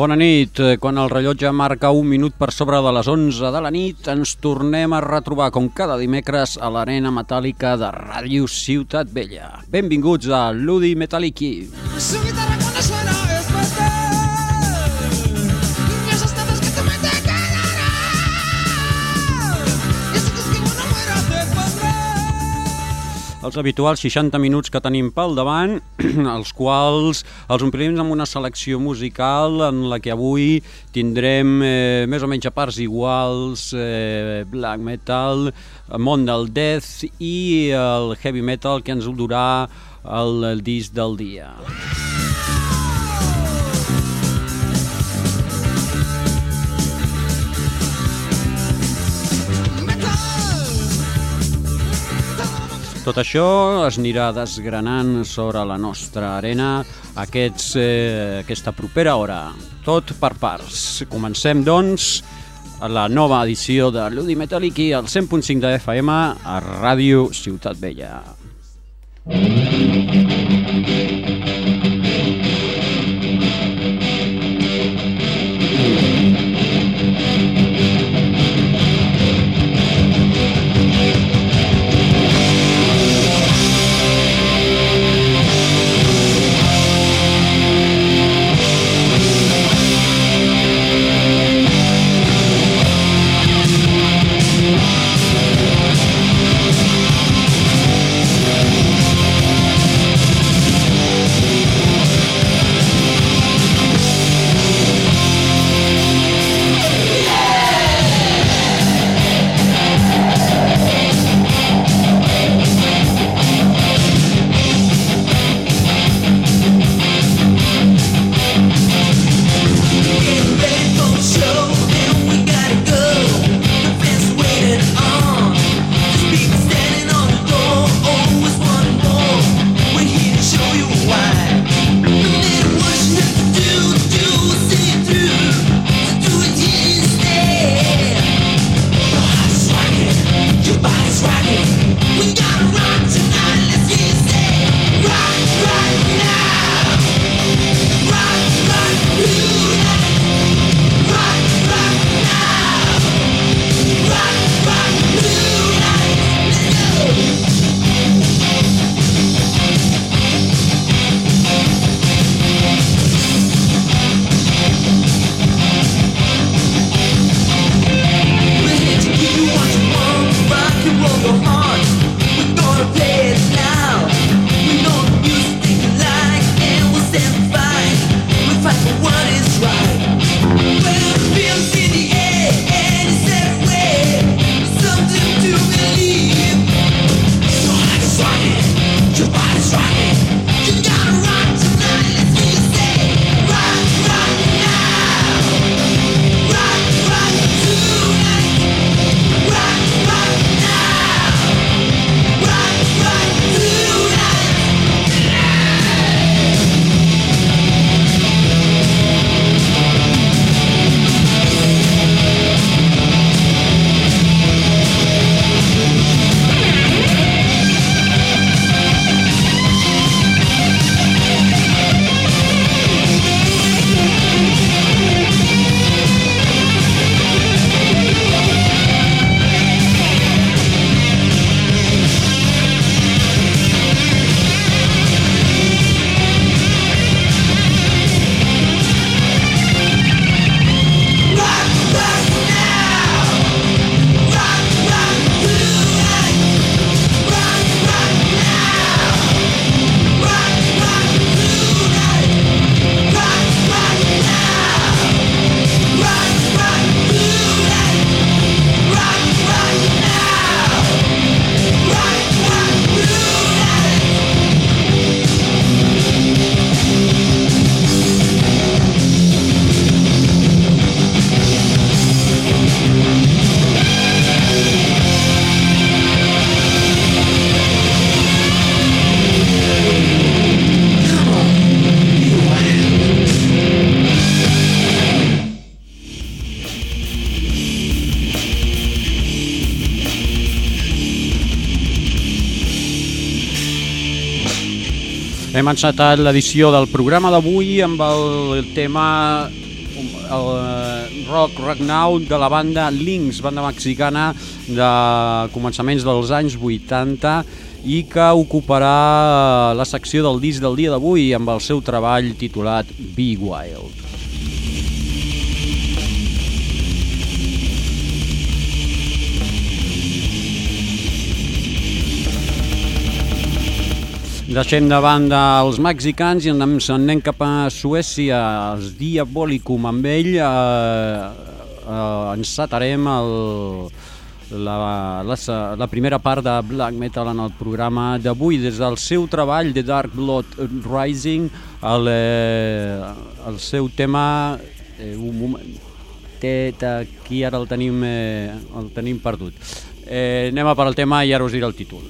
Bona nit. Eh, Quan el rellotge marca un minut per sobre de les 11 de la nit, ens tornem a retrobar com cada dimecres a l'arena metàl·lica de Ràdio Ciutat Vella. Benvinguts a l'Udi Metalliqui. Su Els habituals 60 minuts que tenim pel davant, els quals els omplim amb una selecció musical en la que avui tindrem eh, més o menys a parts iguals eh, black metal, món del death i el heavy metal que ens durà el, el disc del dia. Tot això es anirà desgranant sobre la nostra arena aquests, eh, aquesta propera hora. Tot per parts. Comencem, doncs, la nova edició de l'Udi Metalliqui al 100.5 de FM a Ràdio Ciutat Vella. Thank Hem encetat l'edició del programa d'avui amb el tema el eh, rock rock now de la banda Lynx, banda mexicana de començaments dels anys 80 i que ocuparà la secció del disc del dia d'avui amb el seu treball titulat Be Wild. Deixem de banda els mexicans i ens anem cap a Suècia, els Diabolicum. Amb ell eh, eh, encetarem el, la, la, la primera part de Black Metal en el programa d'avui. Des del seu treball, The Dark Blood Rising, el, eh, el seu tema... Eh, un moment, té, aquí ara el tenim, eh, el tenim perdut. Eh, anem a per el tema i ara us diré el títol.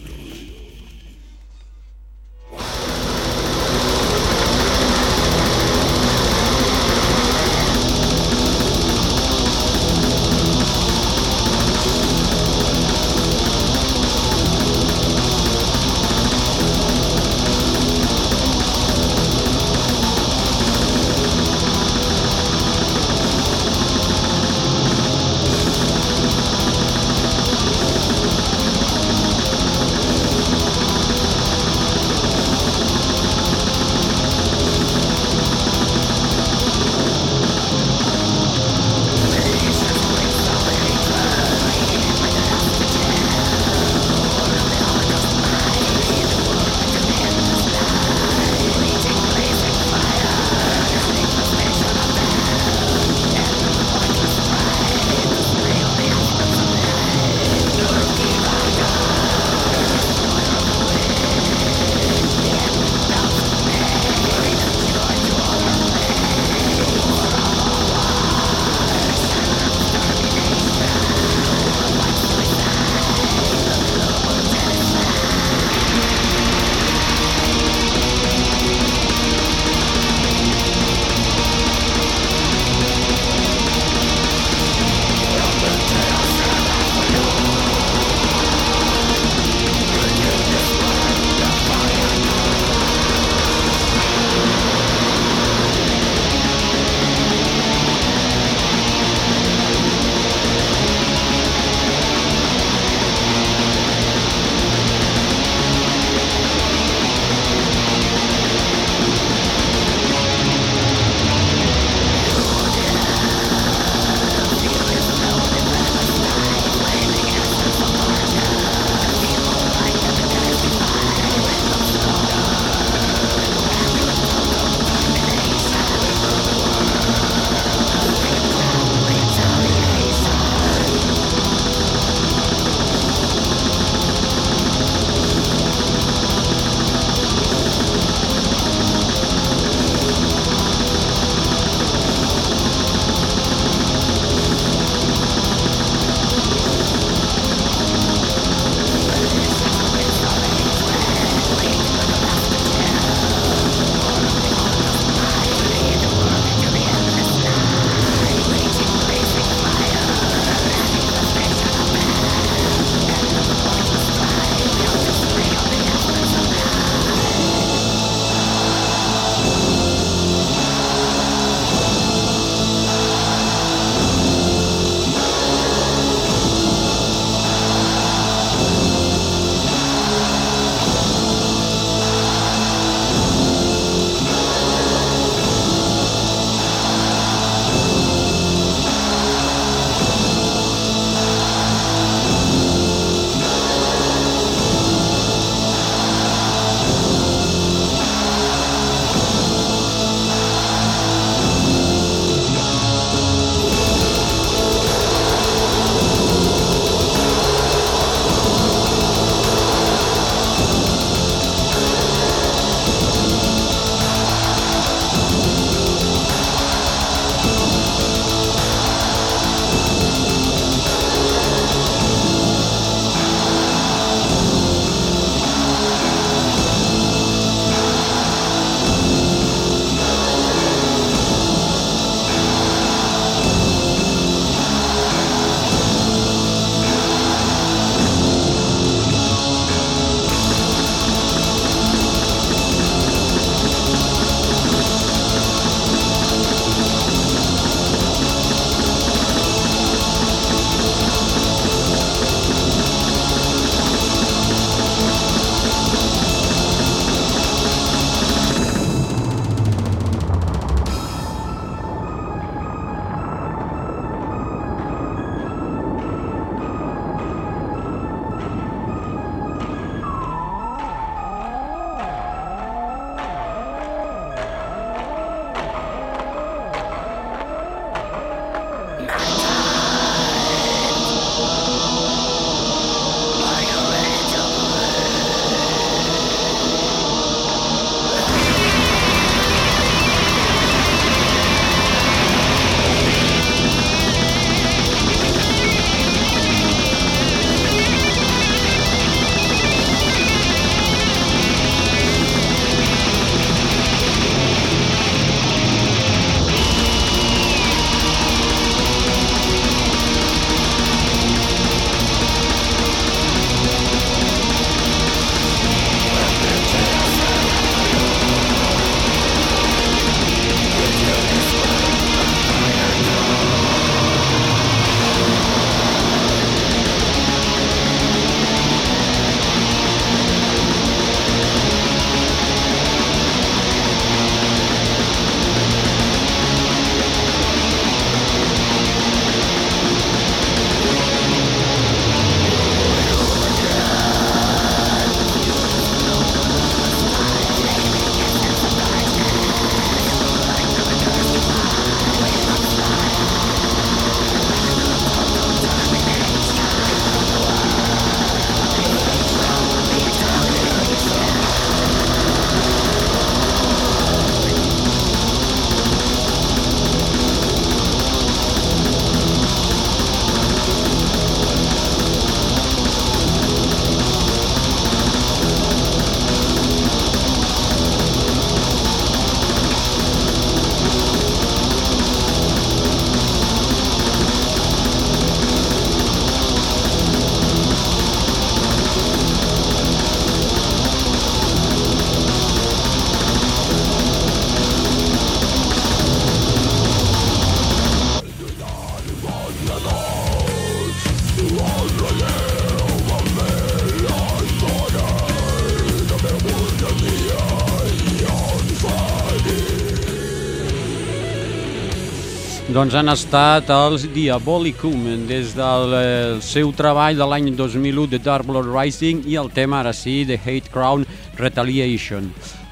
Doncs han estat els Diabolicum des del eh, seu treball de l'any 2001 de Dark Blood Rising i el tema ara sí de Hate Crown Retaliation.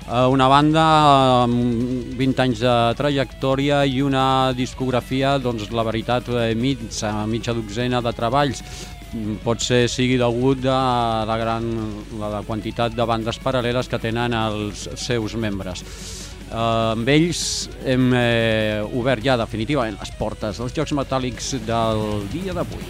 Eh, Una banda amb 20 anys de trajectòria i una discografia, doncs la veritat, eh, mitja, mitja dotzena de treballs. Mm, Pot ser sigui degut a la gran la, quantitat de bandes paral·leles que tenen els seus membres. Uh, amb ells hem eh, obert ja definitivament les portes dels Jocs Metàl·lics del dia d'avui.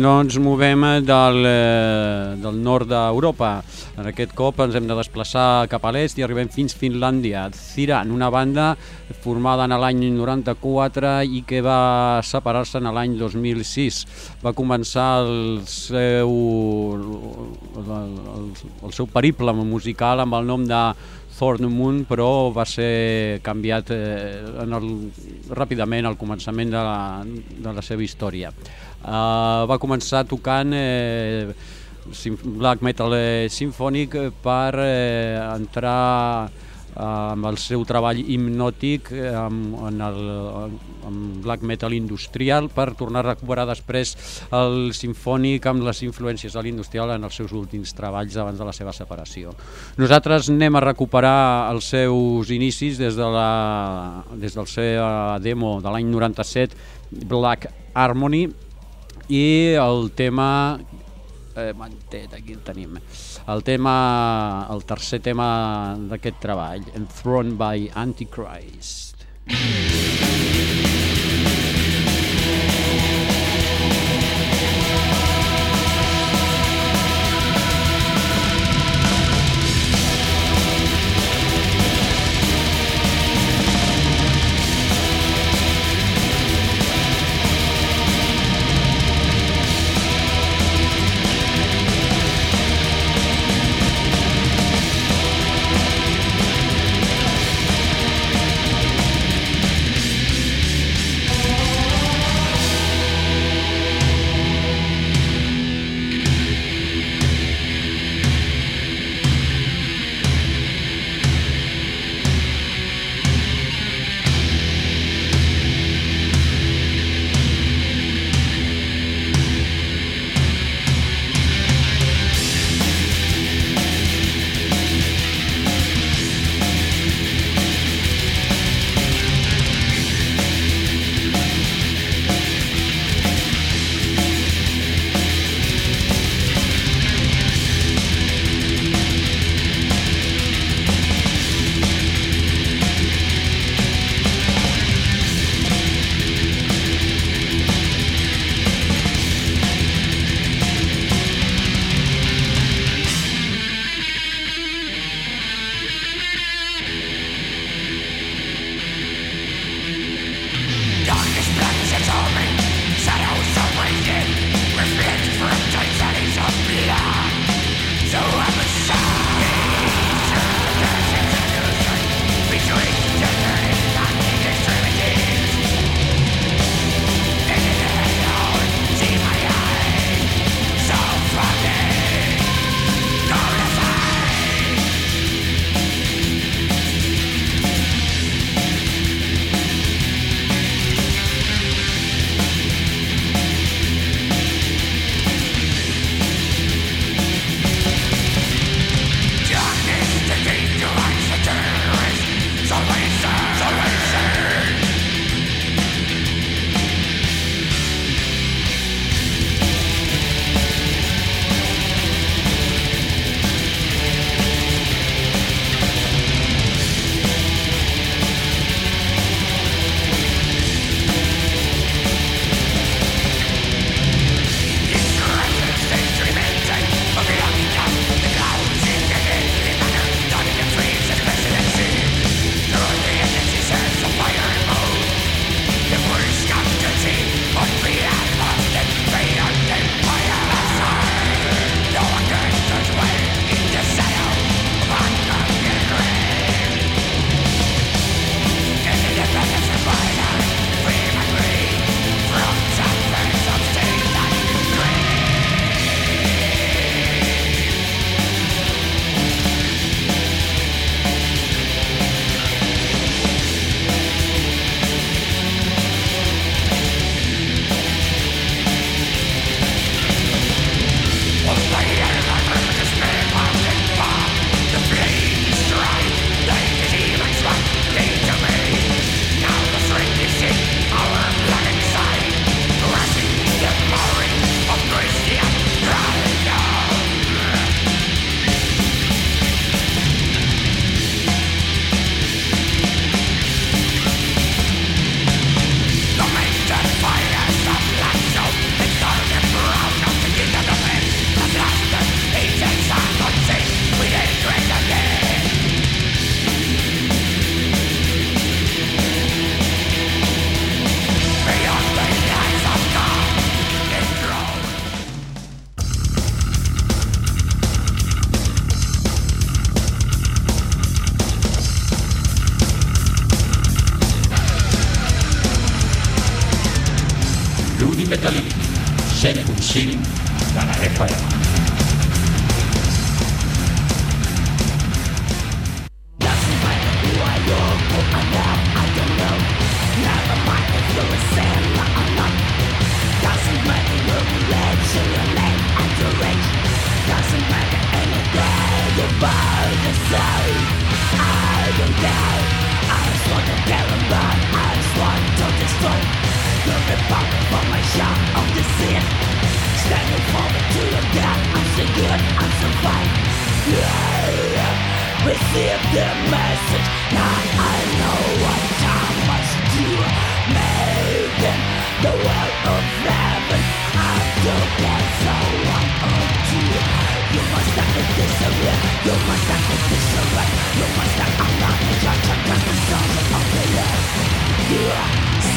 No ens movem del, eh, del nord d'Europa. En aquest cop ens hem de desplaçar cap a l'est i arribem fins Finlàndia. Ziran, una banda formada en l'any 94 i que va separar-se en l'any 2006. Va començar el seu, el, el, el seu periple musical amb el nom de Thorn Moon, però va ser canviat eh, en el, ràpidament al començament de la, de la seva història. Uh, va començar tocant eh, black metal eh, sinfònic per eh, entrar eh, amb el seu treball hipnòtic eh, amb, en el, amb black metal industrial per tornar a recuperar després el sinfònic amb les influències de l'industrial en els seus últims treballs abans de la seva separació. Nosaltres anem a recuperar els seus inicis des, de la, des del seu demo de l'any 97, Black Harmony, i el tema eh, mantet, aquí el tenim. El tema, el tercer tema d'aquest treball Enthroned by Antichrist. Thank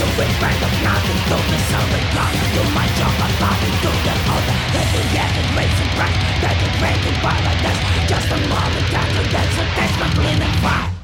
The regret of nothing to the solid ground You might jump above To the other Heavy yet it makes it bright That it breaking violence Just a moment after that's a taste of bleeding fire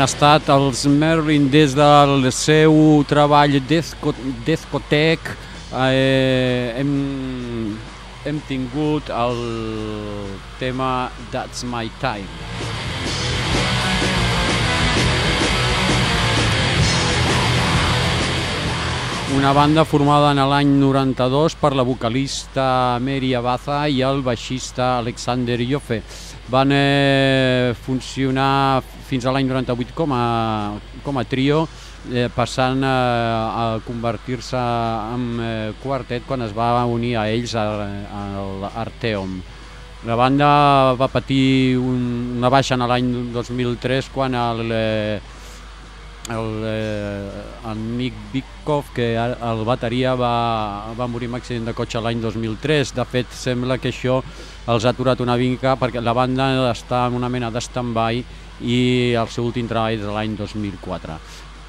han estat els Merlin des del seu treball Deathcotech. Eh, hem, hem tingut el tema That's My Time. Una banda formada en l'any 92 per la vocalista Mary Abaza i el baixista Alexander Joffe. Van eh, funcionar fins a l'any 98 com a, com a trio, eh, passant eh, a convertir-se en eh, quartet quan es va unir a ells a, a l'Arteom. La banda va patir un, una baixa en l'any 2003 quan el, eh, el, el Nick Bikov, que a- el bateria va, va morir en accident de cotxe l'any 2003. De fet, sembla que això els ha aturat una mica perquè la banda està en una mena de stand-by i el seu últim treball és de l'any 2004.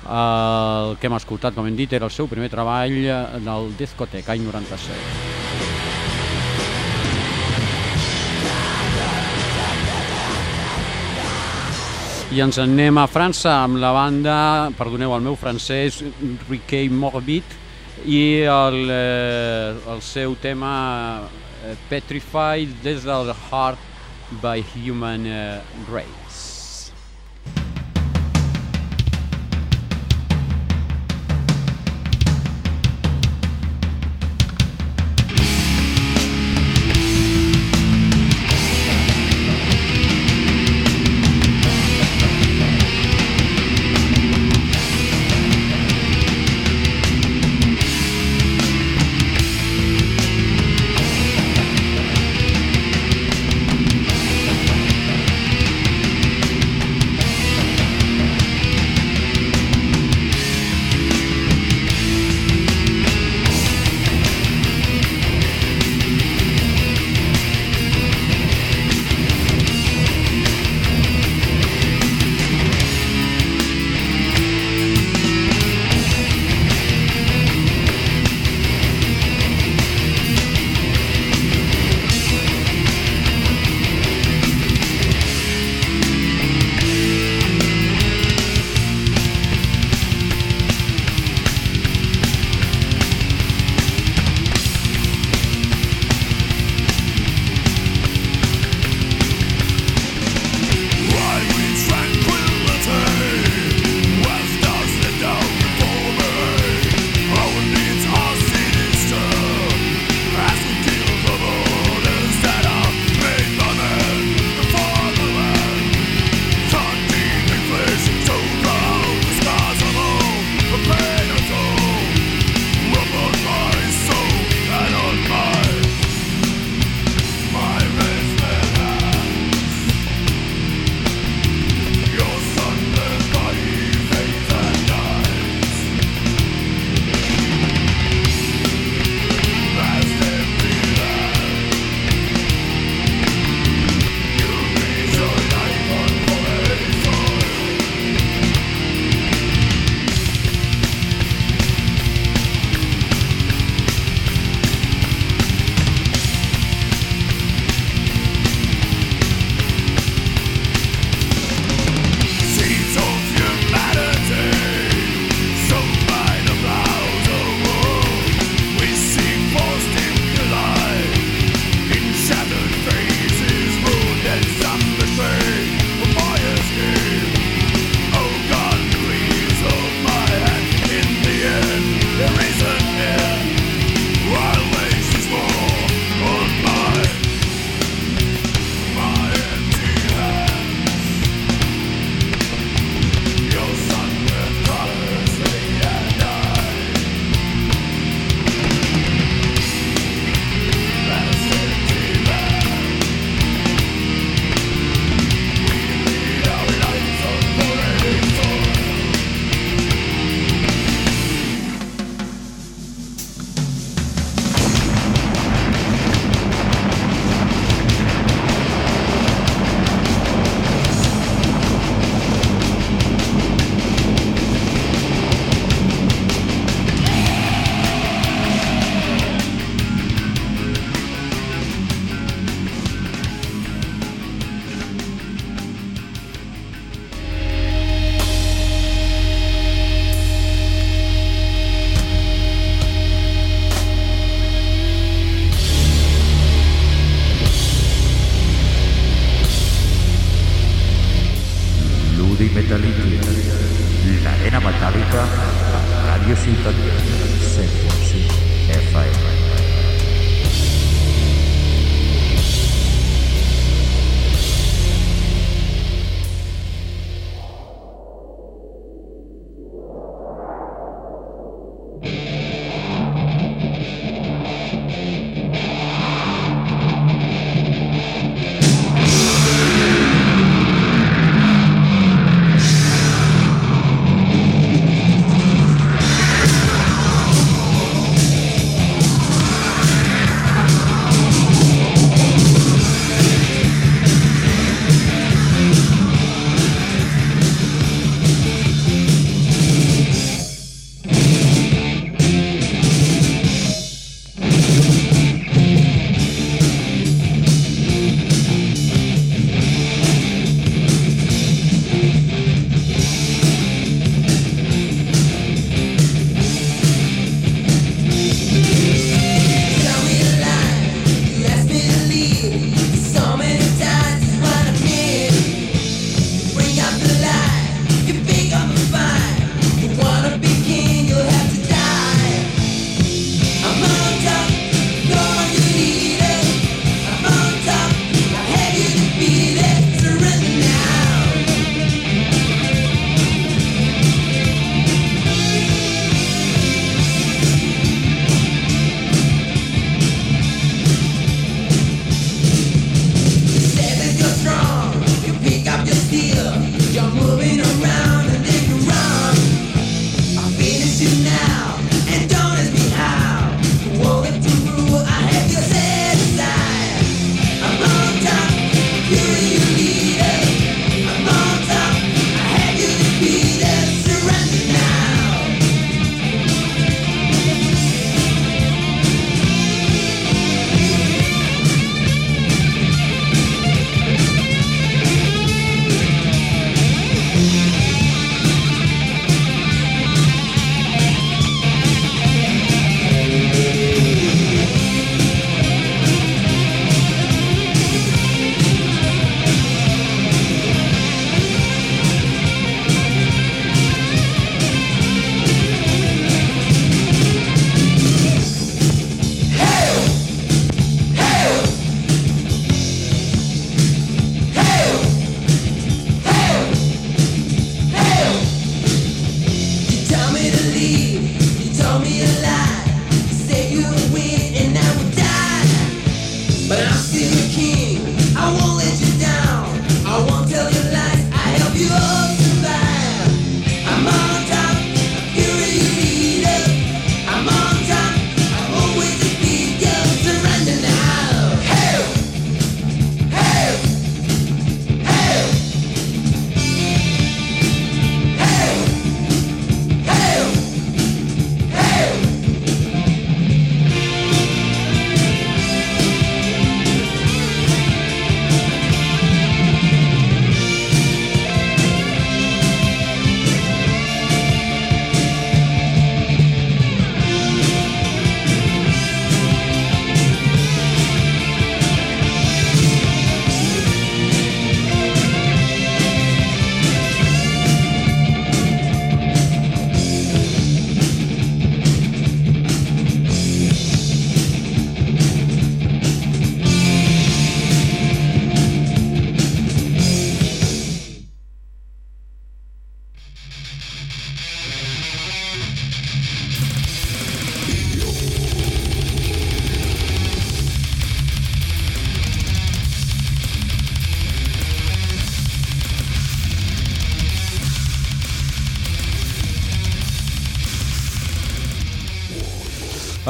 El que hem escoltat, com hem dit, era el seu primer treball del Discotec, any 97. I ens en anem a França amb la banda, perdoneu el meu francès, Riquet Morbid, i el, eh, el seu tema Petrified des del Heart by Human eh,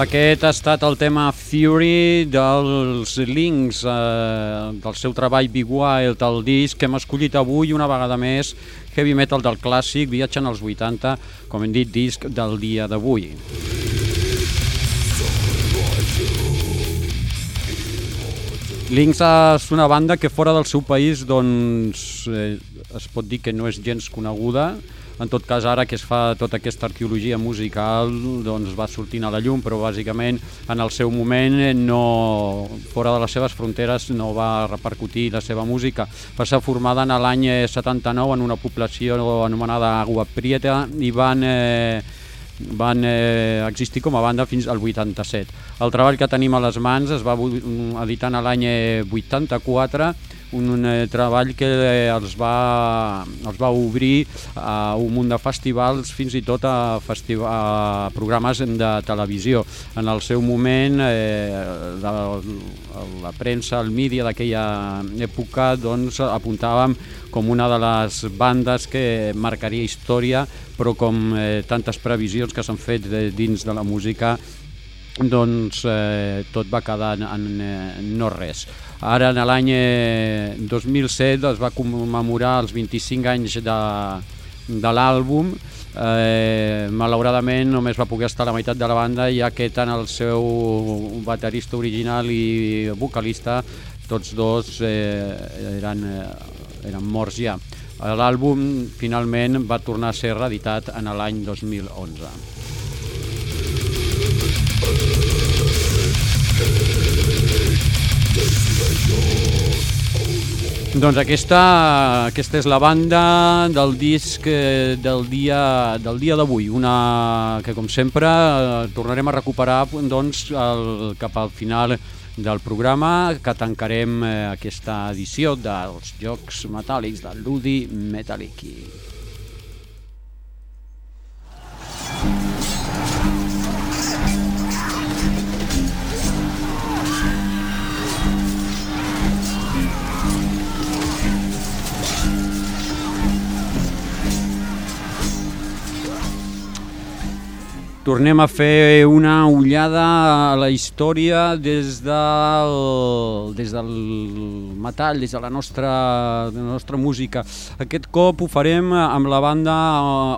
Aquest ha estat el tema Fury dels Links, eh, del seu treball Big Wild, el disc que hem escollit avui una vegada més, heavy metal del clàssic, viatgen als 80, com hem dit, disc del dia d'avui. Links és una banda que fora del seu país doncs, eh, es pot dir que no és gens coneguda, en tot cas ara que es fa tota aquesta arqueologia musical doncs va sortint a la llum però bàsicament en el seu moment eh, no, fora de les seves fronteres no va repercutir la seva música va ser formada en l'any 79 en una població anomenada Agua Prieta i van eh, van eh, existir com a banda fins al 87. El treball que tenim a les mans es va editar l'any 84 un, un eh, treball que eh, els va, els va obrir a un munt de festivals, fins i tot a, a programes de televisió. En el seu moment, eh, la, la premsa, el mídia d'aquella època, doncs, apuntàvem com una de les bandes que marcaria història, però com eh, tantes previsions que s'han fet de, dins de la música, doncs eh, tot va quedar en, en, en no res. Ara, en l'any 2007, es va commemorar els 25 anys de, de l'àlbum. Eh, malauradament només va poder estar a la meitat de la banda, ja que tant el seu baterista original i vocalista, tots dos eh, eren, eh, eren morts ja. L'àlbum finalment va tornar a ser reeditat en l'any 2011. Doncs aquesta, aquesta és la banda del disc eh, del dia del dia d'avui, una que com sempre eh, tornarem a recuperar doncs, el, cap al final del programa que tancarem eh, aquesta edició dels Jocs Metàl·lics del Ludi Metallici. Tornem a fer una ullada a la història des del, des del metall, des de la nostra, de la nostra música. Aquest cop ho farem amb la banda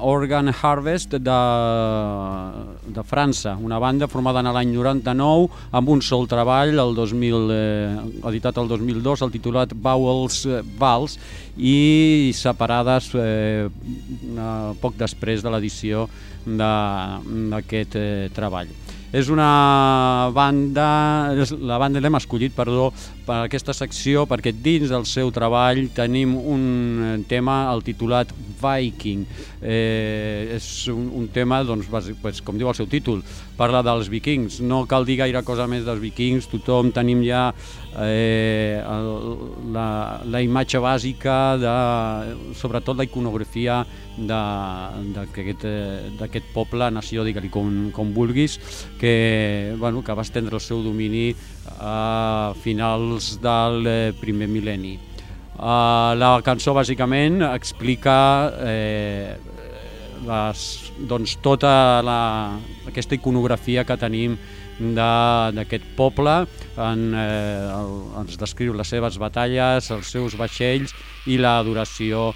Organ Harvest de, de França, una banda formada en l'any 99 amb un sol treball, el 2000, eh, editat el 2002, el titulat Vowels Vals, i separades eh, poc després de l'edició d'aquest eh, treball. És una banda, la banda l'hem escollit, perdó, per aquesta secció perquè dins del seu treball tenim un tema, el titulat Viking. Eh, és un, un tema, doncs, pues, com diu el seu títol, parla dels vikings. No cal dir gaire cosa més dels vikings, tothom tenim ja eh, el, la, la imatge bàsica, de, sobretot la iconografia d'aquest poble, nació, digue-li com, com vulguis, que, bueno, que va estendre el seu domini a finals del eh, primer mil·lenni. Uh, la cançó bàsicament explica eh, les, doncs, tota la, aquesta iconografia que tenim d'aquest poble, en, eh, el, ens descriu les seves batalles, els seus vaixells i l'adoració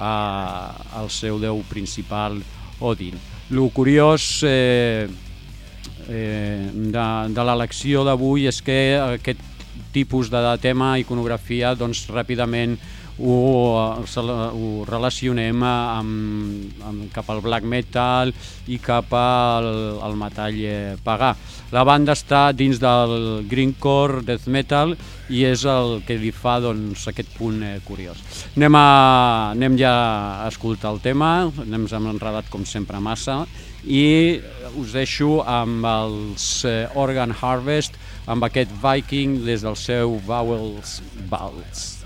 al seu déu principal, Odin. Lo curiós eh, eh, de, de l'elecció d'avui és que aquest tipus de tema, iconografia, doncs ràpidament ho, ho relacionem amb, amb, cap al black metal i cap al, al metall eh, pagà. La banda està dins del greencore death metal i és el que li fa doncs, aquest punt eh, curiós. Anem, a, anem ja a escoltar el tema, anem enredat com sempre massa i us deixo amb els eh, Organ Harvest amb aquest Viking des del seu Vowels Vals.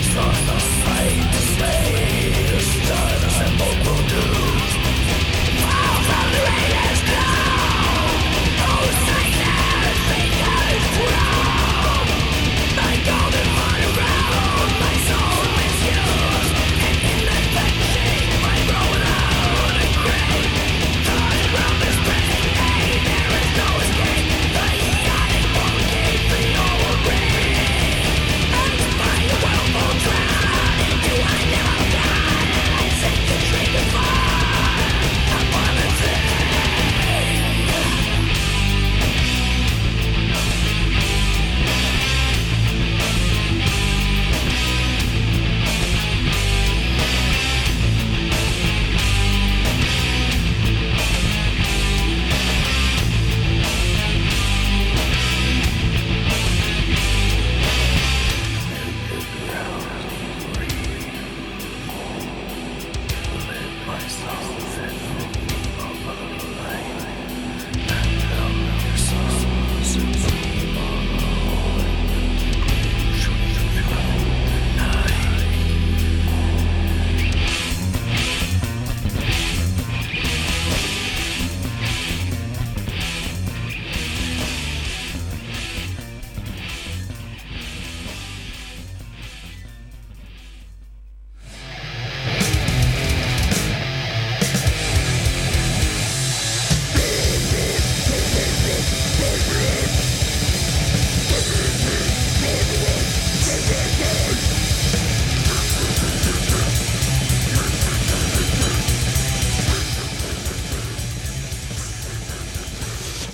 Exhaust us.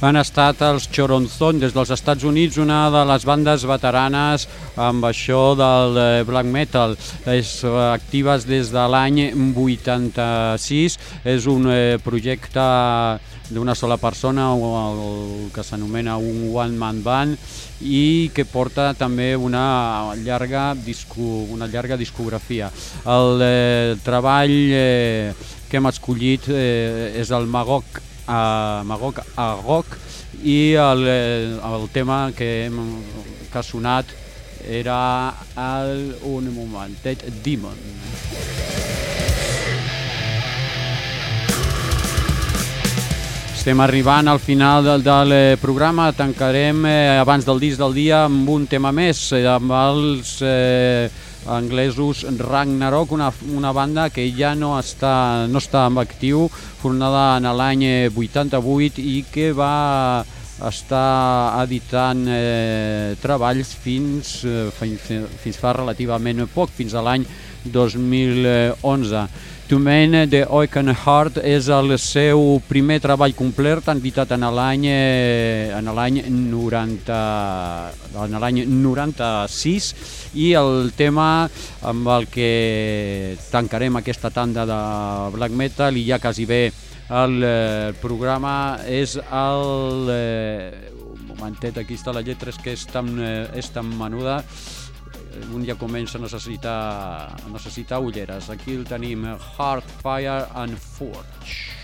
Han estat els Choronzon des dels Estats Units, una de les bandes veteranes amb això del eh, black metal. És eh, actives des de l'any 86, és un eh, projecte d'una sola persona, el que s'anomena un one-man band, i que porta també una llarga, disco, una llarga discografia. El eh, treball eh, que hem escollit eh, és el Magog a Magog a Rock i el, el tema que, hem, que ha sonat era el, un momentet, Demon. Estem arribant al final del, del eh, programa, tancarem eh, abans del disc del dia amb un tema més, eh, amb els eh, anglesos Ragnarok, una, una banda que ja no està, no està en actiu, formada en l'any 88 i que va estar editant eh, treballs fins, eh, fins, fins fa relativament poc, fins a l'any 2011. To Man de Oaken Heart és el seu primer treball complet, editat en l'any eh, en l'any 90 en l'any 96 i el tema amb el que tancarem aquesta tanda de black metal i ja quasi bé el eh, programa és el eh, un momentet, aquí està la lletra és que és tan, eh, és tan menuda un ja comença a necessitar, a necessitar ulleres. Aquí el tenim, Heart, Fire and Forge.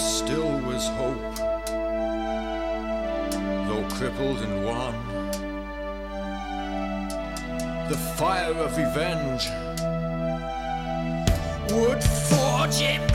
Still was hope, though crippled and wan. The fire of revenge would forge in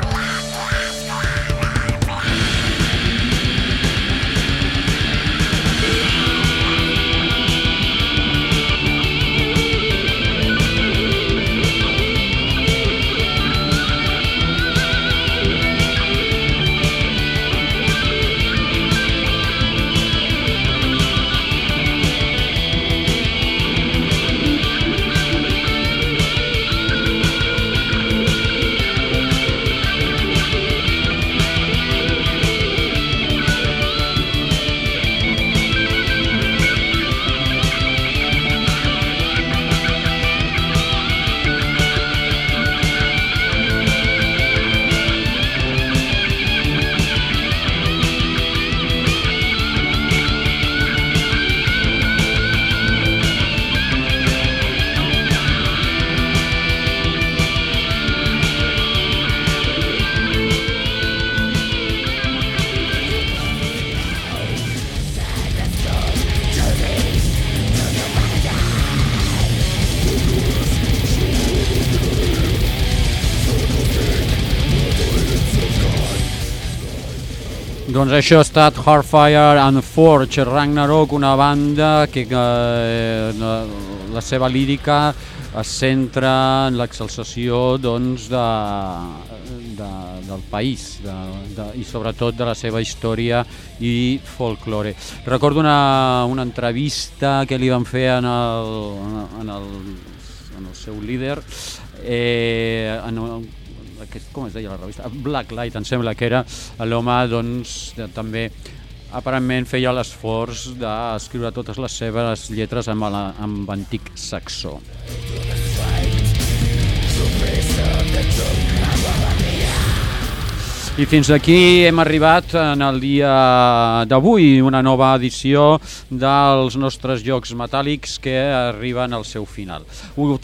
això ha estat Hardfire and Forge, Ragnarok, una banda que eh, la, seva lírica es centra en l'exalçació doncs, de, de, del país de, de, i sobretot de la seva història i folklore. Recordo una, una entrevista que li van fer en el, en el, en el seu líder eh, en aquest, com es deia la revista? Blacklight, em sembla que era l'home doncs, de, també aparentment feia l'esforç d'escriure totes les seves lletres amb, la, amb antic saxó. I fins aquí hem arribat en el dia d'avui, una nova edició dels nostres jocs metàl·lics que arriben al seu final. Ho,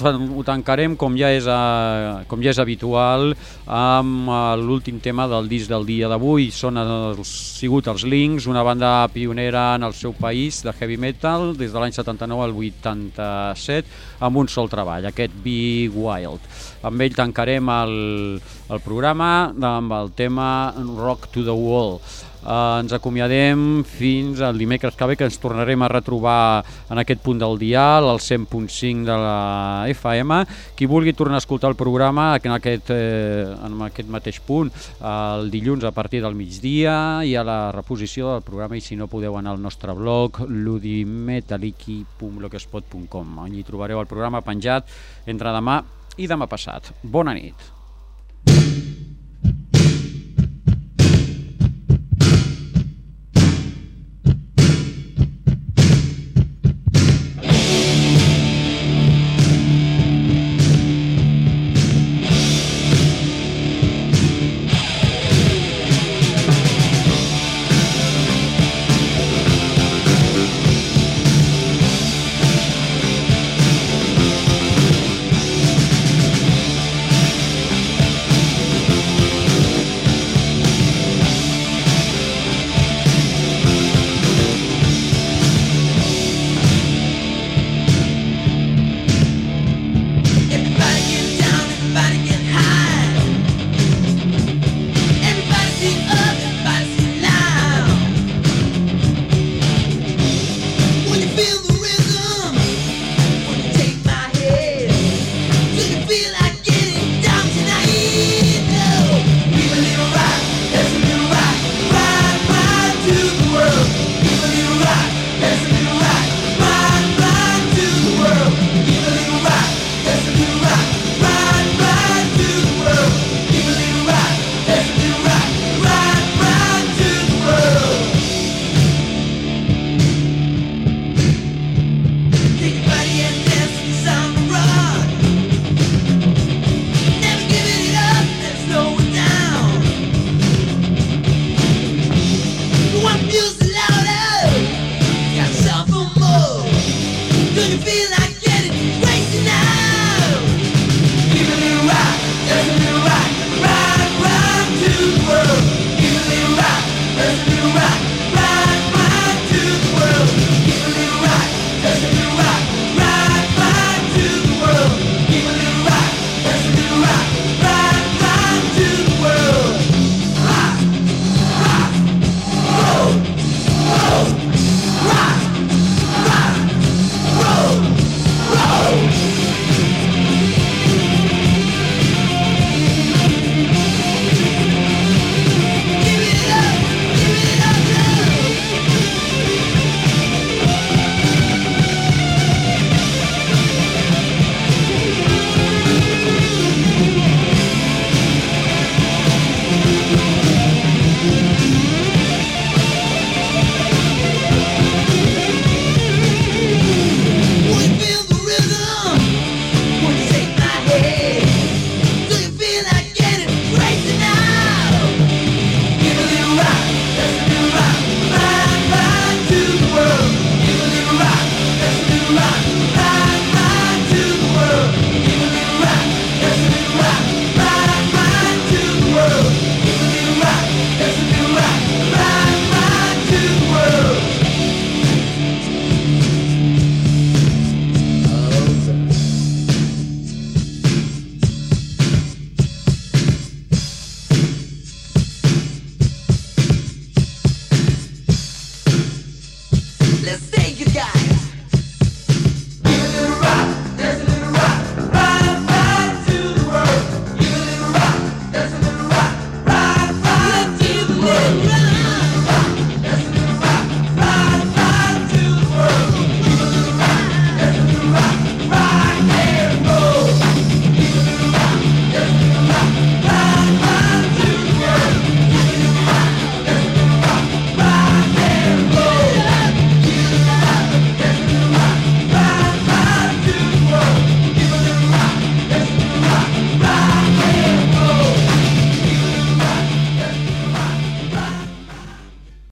tancarem, com ja és, a, com ja és habitual, amb eh, l'últim tema del disc del dia d'avui. Són els, sigut els Links, una banda pionera en el seu país de heavy metal des de l'any 79 al 87, amb un sol treball, aquest Be Wild. Amb ell tancarem el, el programa amb el tema Rock to the Wall. Uh, ens acomiadem fins al dimecres que ve que ens tornarem a retrobar en aquest punt del dial, al 100.5 de la FM. Qui vulgui tornar a escoltar el programa en aquest, eh, en aquest mateix punt, el dilluns a partir del migdia i a la reposició del programa i si no podeu anar al nostre blog ludimetaliki.blogspot.com on hi trobareu el programa penjat entre demà i demà passat. Bona nit.